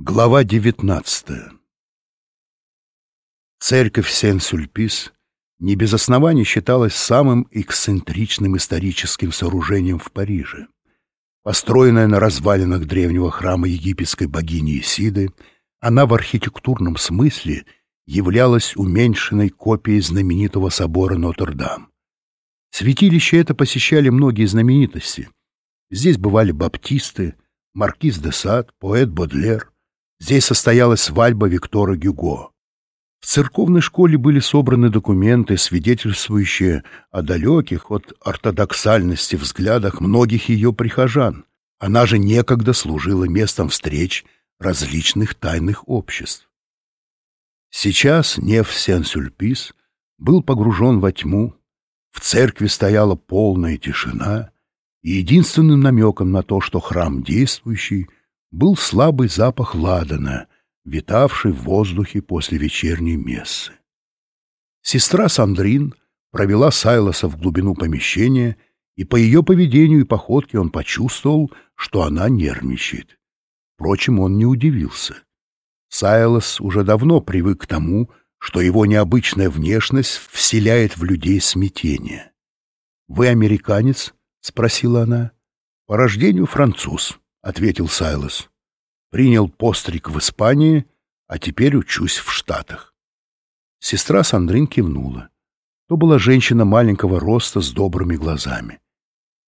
Глава 19 Церковь Сен-Сюльпис не без оснований считалась самым эксцентричным историческим сооружением в Париже. Построенная на развалинах древнего храма египетской богини Исиды, она в архитектурном смысле являлась уменьшенной копией знаменитого собора Нотр-Дам. Святилище это посещали многие знаменитости. Здесь бывали баптисты, маркиз де Сад, поэт Бодлер — Здесь состоялась свадьба Виктора Гюго. В церковной школе были собраны документы, свидетельствующие о далеких от ортодоксальности взглядах многих ее прихожан. Она же некогда служила местом встреч различных тайных обществ. Сейчас Нев Сен-Сюльпис был погружен во тьму, в церкви стояла полная тишина, и единственным намеком на то, что храм действующий — был слабый запах ладана, витавший в воздухе после вечерней мессы. Сестра Сандрин провела Сайлоса в глубину помещения, и по ее поведению и походке он почувствовал, что она нервничает. Впрочем, он не удивился. Сайлос уже давно привык к тому, что его необычная внешность вселяет в людей смятение. «Вы американец?» — спросила она. «По рождению француз», — ответил Сайлос. «Принял постриг в Испании, а теперь учусь в Штатах». Сестра Сандрин кивнула. То была женщина маленького роста с добрыми глазами.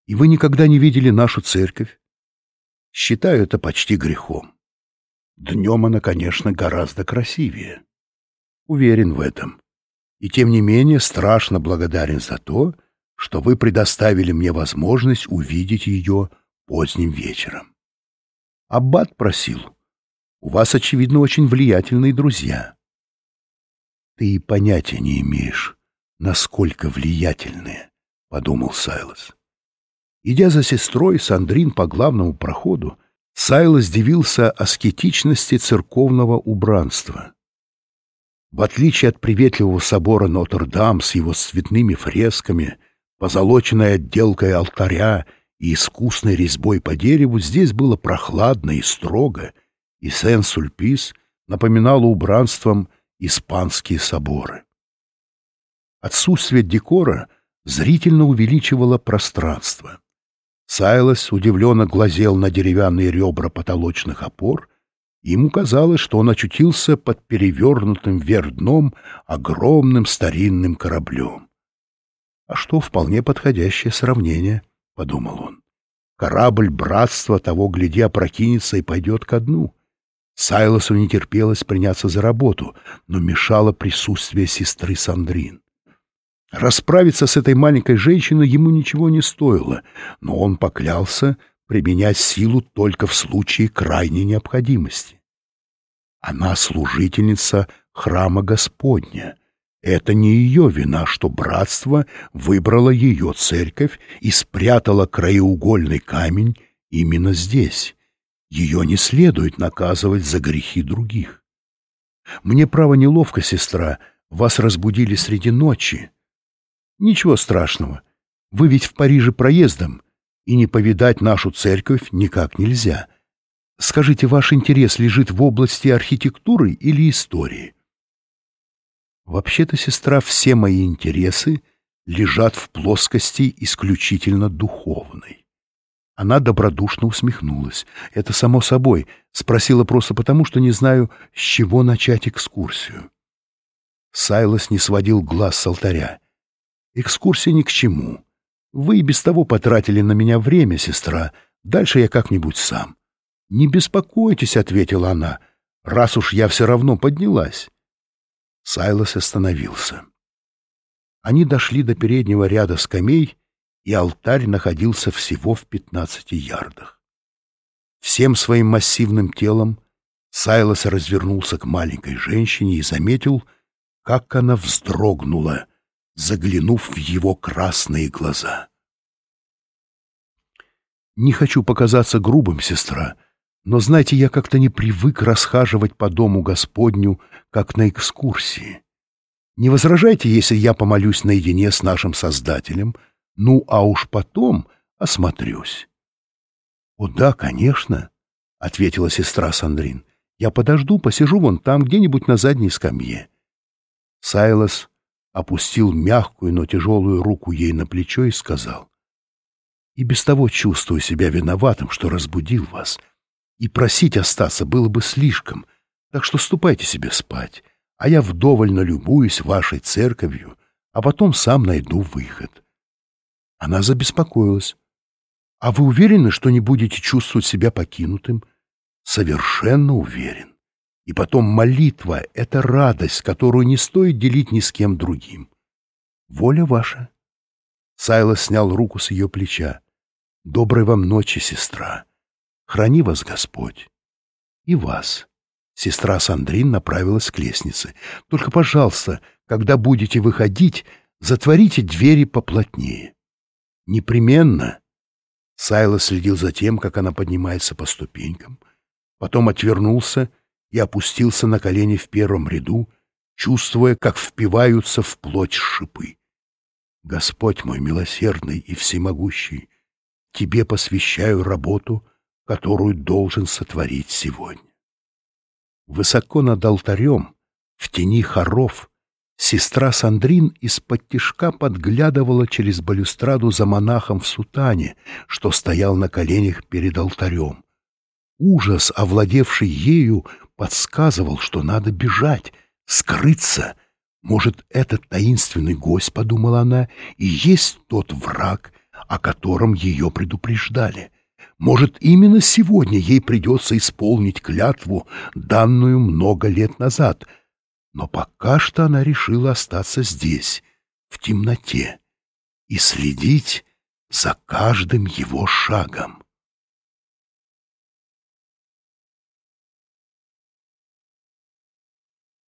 «И вы никогда не видели нашу церковь?» «Считаю это почти грехом. Днем она, конечно, гораздо красивее. Уверен в этом. И тем не менее страшно благодарен за то, что вы предоставили мне возможность увидеть ее поздним вечером. Аббат просил. У вас, очевидно, очень влиятельные друзья. Ты и понятия не имеешь, насколько влиятельные, — подумал Сайлос. Идя за сестрой Сандрин по главному проходу, Сайлос дивился аскетичности церковного убранства. В отличие от приветливого собора Нотр-Дам с его цветными фресками, позолоченной отделкой алтаря и искусной резьбой по дереву здесь было прохладно и строго, и Сен-Сульпис напоминало убранством испанские соборы. Отсутствие декора зрительно увеличивало пространство. Сайлос удивленно глазел на деревянные ребра потолочных опор, ему казалось, что он очутился под перевернутым вверх дном огромным старинным кораблем. А что вполне подходящее сравнение —— подумал он. Корабль братства того, гляди, опрокинется и пойдет ко дну. Сайлосу не терпелось приняться за работу, но мешало присутствие сестры Сандрин. Расправиться с этой маленькой женщиной ему ничего не стоило, но он поклялся применять силу только в случае крайней необходимости. Она служительница храма Господня, это не ее вина, что братство выбрало ее церковь и спрятало краеугольный камень именно здесь. Ее не следует наказывать за грехи других. Мне, право, неловко, сестра, вас разбудили среди ночи. Ничего страшного. Вы ведь в Париже проездом, и не повидать нашу церковь никак нельзя. Скажите, ваш интерес лежит в области архитектуры или истории? Вообще-то, сестра, все мои интересы лежат в плоскости исключительно духовной. Она добродушно усмехнулась. Это само собой. Спросила просто потому, что не знаю, с чего начать экскурсию. Сайлос не сводил глаз с алтаря. Экскурсия ни к чему. Вы и без того потратили на меня время, сестра. Дальше я как-нибудь сам. «Не беспокойтесь», — ответила она, — «раз уж я все равно поднялась. Сайлос остановился. Они дошли до переднего ряда скамей, и алтарь находился всего в пятнадцати ярдах. Всем своим массивным телом Сайлос развернулся к маленькой женщине и заметил, как она вздрогнула, заглянув в его красные глаза. «Не хочу показаться грубым, сестра», но, знаете, я как-то не привык расхаживать по дому Господню, как на экскурсии. Не возражайте, если я помолюсь наедине с нашим Создателем, ну, а уж потом осмотрюсь. — О, да, конечно, — ответила сестра Сандрин. — Я подожду, посижу вон там, где-нибудь на задней скамье. Сайлос опустил мягкую, но тяжелую руку ей на плечо и сказал, «И без того чувствую себя виноватым, что разбудил вас, и просить остаться было бы слишком, так что ступайте себе спать, а я вдоволь налюбуюсь вашей церковью, а потом сам найду выход». Она забеспокоилась. «А вы уверены, что не будете чувствовать себя покинутым?» совершенно уверен. И потом молитва — это радость, которую не стоит делить ни с кем другим. Воля ваша. Сайлос снял руку с ее плеча. Доброй вам ночи, сестра. Храни вас Господь. И вас. Сестра Сандрин направилась к лестнице. Только, пожалуйста, когда будете выходить, затворите двери поплотнее. Непременно. Сайлос следил за тем, как она поднимается по ступенькам, потом отвернулся и опустился на колени в первом ряду, чувствуя, как впиваются в плоть шипы. Господь мой милосердный и всемогущий, Тебе посвящаю работу, которую должен сотворить сегодня. Высоко над алтарем, в тени хоров, сестра Сандрин из-под тишка подглядывала через балюстраду за монахом в сутане, что стоял на коленях перед алтарем. Ужас, овладевший ею, подсказывал, что надо бежать, скрыться. Может, этот таинственный гость, — подумала она, — и есть тот враг, о котором ее предупреждали. Может, именно сегодня ей придется исполнить клятву, данную много лет назад. Но пока что она решила остаться здесь, в темноте, и следить за каждым его шагом.